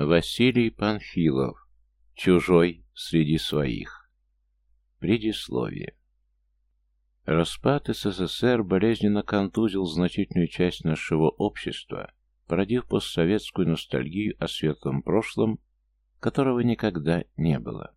Василий Панфилов. Чужой среди своих. Предисловие. Распад СССР болезненно контузил значительную часть нашего общества, породив постсоветскую ностальгию о светлом прошлом, которого никогда не было.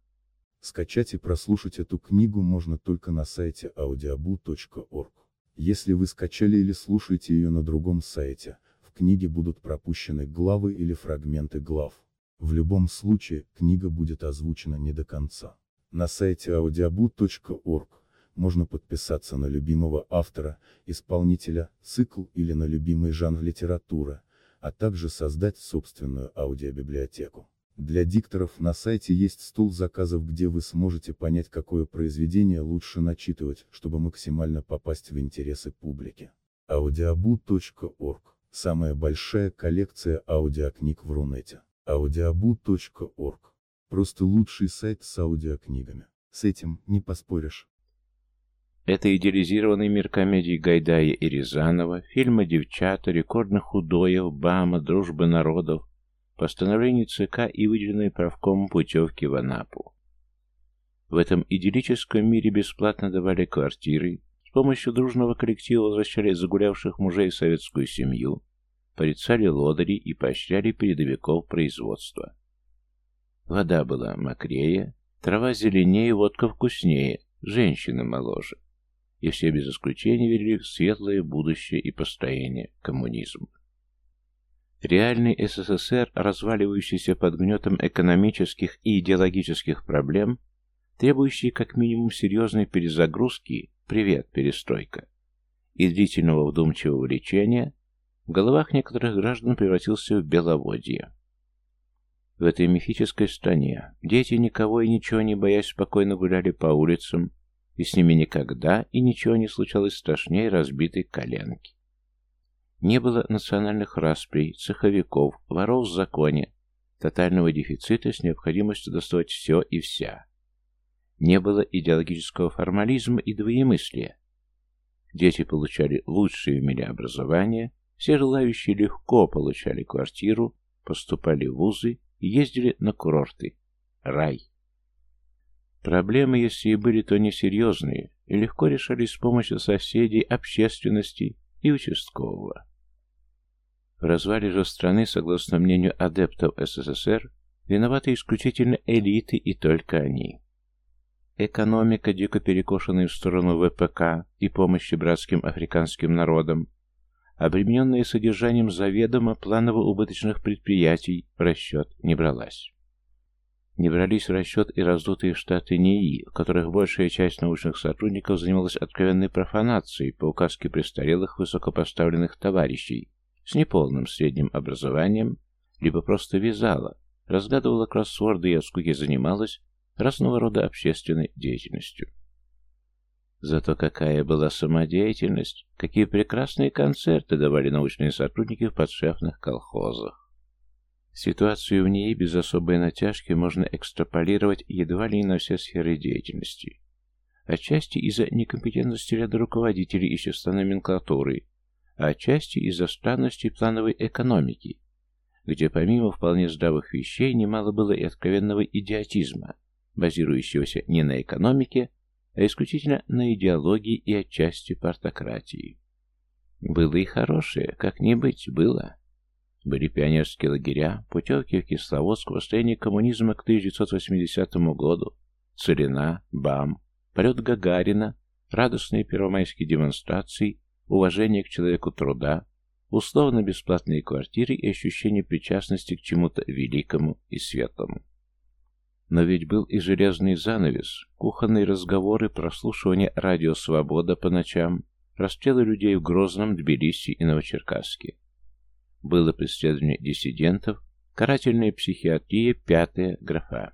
Скачать и прослушать эту книгу можно только на сайте audiobu.org. Если вы скачали или слушаете ее на другом сайте, книге будут пропущены главы или фрагменты глав. В любом случае, книга будет озвучена не до конца. На сайте audiobu.org можно подписаться на любимого автора, исполнителя, цикл или на любимый жанр литературы, а также создать собственную аудиобиблиотеку. Для дикторов на сайте есть стол заказов, где вы сможете понять, какое произведение лучше начитывать, чтобы максимально попасть в интересы публики. audiobu.org – самая большая коллекция аудиокниг в Рунете. audiobu.org – просто лучший сайт с аудиокнигами. С этим не поспоришь. Это идеализированный мир комедий Гайдая и Рязанова, фильма «Девчата», рекордных худоев, Бама, Дружбы народов, постановлений ЦК и выделенной правком путевки в Анапу. В этом идиллическом мире бесплатно давали квартиры, помощью дружного коллектива возвращали загулявших мужей в советскую семью, порицали лодыри и поощряли передовиков производства. Вода была мокрее, трава зеленее, водка вкуснее, женщины моложе и все без исключения верили в светлое будущее и построение коммунизма. Реальный СССР, разваливающийся под гнетом экономических и идеологических проблем, требующий как минимум серьезной перезагрузки «Привет, перестройка» и длительного вдумчивого лечения, в головах некоторых граждан превратился в беловодье. В этой мифической стране дети никого и ничего не боясь спокойно гуляли по улицам, и с ними никогда и ничего не случалось страшнее разбитой коленки. Не было национальных расприй, цеховиков, воров в законе, тотального дефицита с необходимостью доставать все и вся. Не было идеологического формализма и двоемыслия. Дети получали лучшее в мире образование, все желающие легко получали квартиру, поступали в вузы и ездили на курорты. Рай. Проблемы, если и были, то несерьезные, и легко решались с помощью соседей, общественности и участкового. В развале же страны, согласно мнению адептов СССР, виноваты исключительно элиты и только они. Экономика, дико перекошенная в сторону ВПК и помощи братским африканским народам, обремененная содержанием заведомо планово-убыточных предприятий, в расчет не бралась. Не брались в расчет и раздутые штаты НИИ, в которых большая часть научных сотрудников занималась откровенной профанацией по указке престарелых высокопоставленных товарищей с неполным средним образованием, либо просто вязала, разгадывала кроссворды и от занималась разного рода общественной деятельностью. Зато какая была самодеятельность, какие прекрасные концерты давали научные сотрудники в подшефных колхозах. Ситуацию в ней без особой натяжки можно экстраполировать едва ли на все сферы деятельности. Отчасти из-за некомпетентности ряда руководителей и числа номенклатуры, а отчасти из-за странностей плановой экономики, где помимо вполне здравых вещей немало было и откровенного идиотизма, базирующегося не на экономике, а исключительно на идеологии и отчасти партократии. Было и хорошее, как не быть, было. Были пионерские лагеря, путевки в Кисловодск, восстание коммунизма к 1980 году, Целина, БАМ, полет Гагарина, радостные первомайские демонстрации, уважение к человеку труда, условно-бесплатные квартиры и ощущение причастности к чему-то великому и светлому. Но ведь был и железный занавес, кухонные разговоры, прослушивание радио «Свобода» по ночам, расстрелы людей в Грозном, Тбилиси и Новочеркасске. Было преследование диссидентов, карательная психиатрия, пятая графа.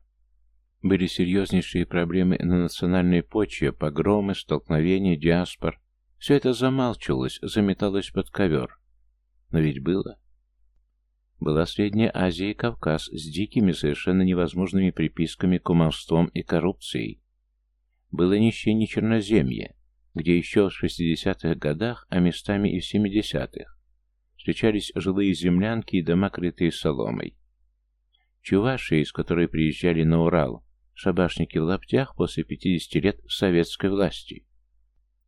Были серьезнейшие проблемы на национальной почве, погромы, столкновения, диаспор. Все это замалчивалось, заметалось под ковер. Но ведь было. Была Средняя Азия и Кавказ с дикими, совершенно невозможными приписками, кумовством и коррупцией. Было нищение Черноземье, где еще в 60-х годах, а местами и в 70-х, встречались жилые землянки и дома, крытые соломой. Чувашия, из которой приезжали на Урал, шабашники в лаптях после 50 лет советской власти.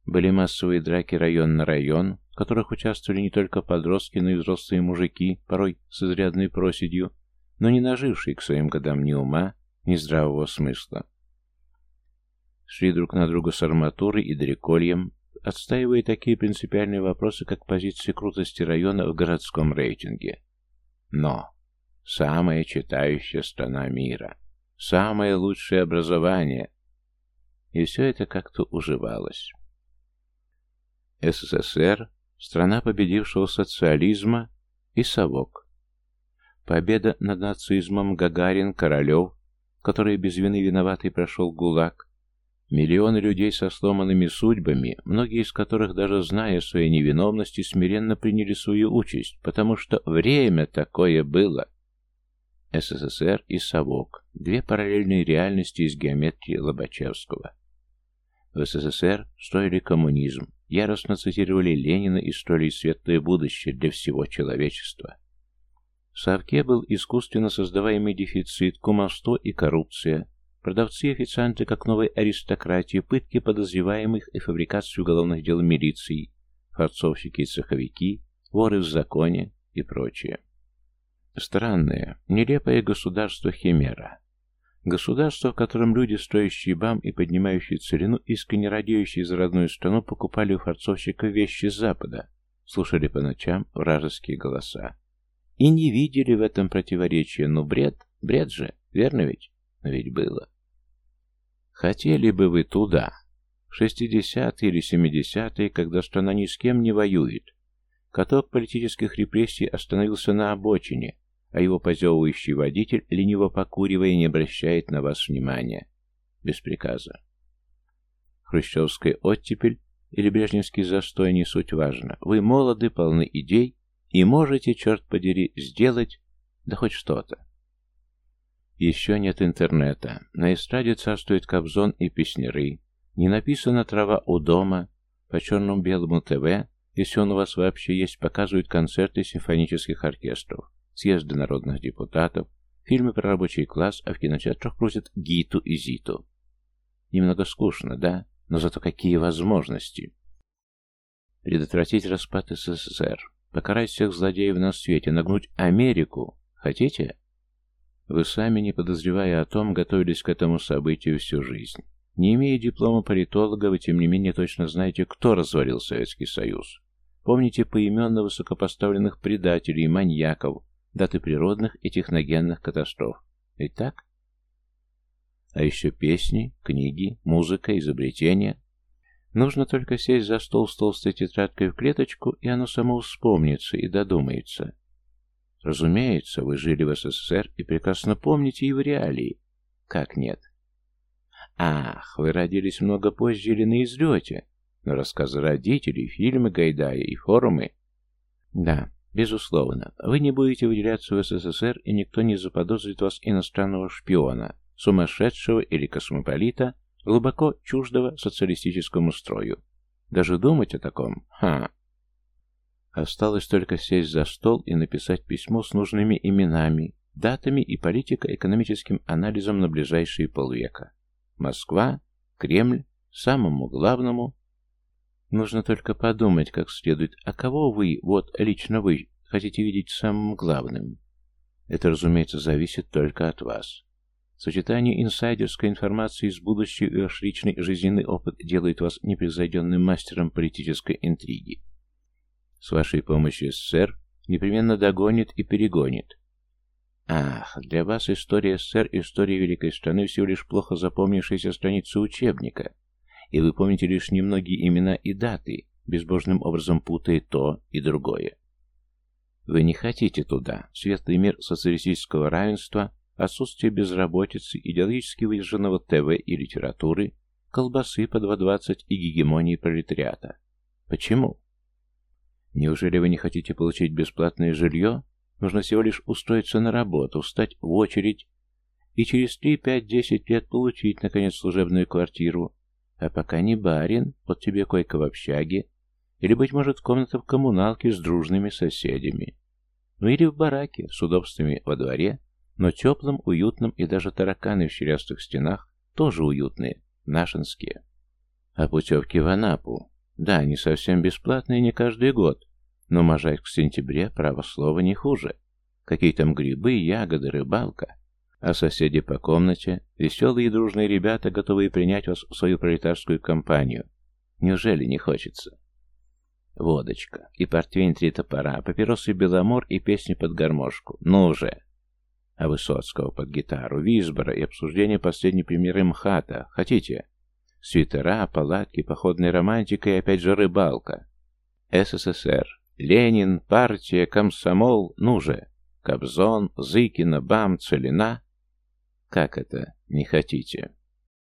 Были массовые драки район на район, в которых участвовали не только подростки, но и взрослые мужики, порой с изрядной проседью, но не нажившие к своим годам ни ума, ни здравого смысла. Шли друг на друга с арматурой и дрекольем, отстаивая такие принципиальные вопросы, как позиция крутости района в городском рейтинге. Но самая читающая страна мира, самое лучшее образование, и все это как-то уживалось. СССР – страна победившего социализма и совок. Победа над нацизмом Гагарин, Королев, который без вины виноватый прошел ГУЛАГ, Миллионы людей со сломанными судьбами, многие из которых, даже зная своей невиновности, смиренно приняли свою участь, потому что время такое было. СССР и Совок – две параллельные реальности из геометрии Лобачевского. В СССР строили коммунизм, яростно цитировали Ленина и строили светлое будущее для всего человечества. В Совке был искусственно создаваемый дефицит, кумовство и коррупция, Продавцы и официанты, как новой аристократии, пытки подозреваемых и фабрикацию уголовных дел милиции, форцовщики и цеховики, воры в законе и прочее. Странное, нелепое государство Химера. Государство, в котором люди, строящие бам и поднимающие целину, искренне радеющие за родную страну, покупали у форцовщиков вещи с Запада, слушали по ночам вражеские голоса. И не видели в этом противоречия, но бред, бред же, верно ведь? Но ведь было. Хотели бы вы туда, в 60-е или 70-е, когда страна ни с кем не воюет. Каток политических репрессий остановился на обочине, а его позевывающий водитель, лениво покуривая, не обращает на вас внимания. Без приказа. Хрущевская оттепель или брежневский застой не суть важно. Вы молоды, полны идей и можете, черт подери, сделать, да хоть что-то. Еще нет интернета. На эстраде царствует Кобзон и Песнеры. Не написана трава у дома. По черному-белому ТВ, если он у вас вообще есть, показывают концерты симфонических оркестров, съезды народных депутатов, фильмы про рабочий класс, а в кинотеатрах крутят Гиту и Зиту. Немного скучно, да? Но зато какие возможности! Предотвратить распад СССР, покарать всех злодеев на свете, нагнуть Америку. Хотите? Вы сами, не подозревая о том, готовились к этому событию всю жизнь. Не имея диплома политолога, вы тем не менее точно знаете, кто развалил Советский Союз. Помните поименно высокопоставленных предателей, маньяков, даты природных и техногенных катастроф. Ведь так? А еще песни, книги, музыка, изобретения. Нужно только сесть за стол с толстой тетрадкой в клеточку, и оно само вспомнится и додумается. Разумеется, вы жили в СССР и прекрасно помните его реалии. Как нет? Ах, вы родились много позже или на излете. Но рассказы родителей, фильмы Гайдая и форумы... Да, безусловно, вы не будете выделяться в СССР, и никто не заподозрит вас иностранного шпиона, сумасшедшего или космополита, глубоко чуждого социалистическому строю. Даже думать о таком, ха, Осталось только сесть за стол и написать письмо с нужными именами, датами и политико-экономическим анализом на ближайшие полвека. Москва, Кремль, самому главному. Нужно только подумать как следует, а кого вы, вот лично вы, хотите видеть самым главным. Это, разумеется, зависит только от вас. Сочетание инсайдерской информации с будущей и ваш личный жизненный опыт делает вас непревзойденным мастером политической интриги. С вашей помощью СССР непременно догонит и перегонит. Ах, для вас история СССР история великой страны всего лишь плохо запомнившаяся страница учебника, и вы помните лишь немногие имена и даты, безбожным образом путая то и другое. Вы не хотите туда. Светлый мир социалистического равенства, отсутствие безработицы, идеологически выдержанного ТВ и литературы, колбасы по 2.20 и гегемонии пролетариата. Почему? Неужели вы не хотите получить бесплатное жилье? Нужно всего лишь устроиться на работу, встать в очередь и через 3, 5, 10 лет получить, наконец, служебную квартиру. А пока не барин, вот тебе койка в общаге, или, быть может, комната в коммуналке с дружными соседями. Ну или в бараке с удобствами во дворе, но теплым, уютным и даже тараканы в щелястых стенах тоже уютные, нашинские. А путевки в Анапу? Да, не совсем бесплатные не каждый год, но Можайск в сентябре, право слова, не хуже. Какие там грибы, ягоды, рыбалка. А соседи по комнате, веселые и дружные ребята, готовые принять вас в свою пролетарскую компанию. Неужели не хочется? Водочка. И портвейн три топора, папиросы Беломор и песни под гармошку. Ну уже. А Высоцкого под гитару, Визбора и обсуждение последней премьеры МХАТа. Хотите? Свитера, палатки, походная романтика и опять же рыбалка. СССР. Ленин, партия, комсомол, ну же. Кобзон, Зыкина, Бам, Целина. Как это не хотите?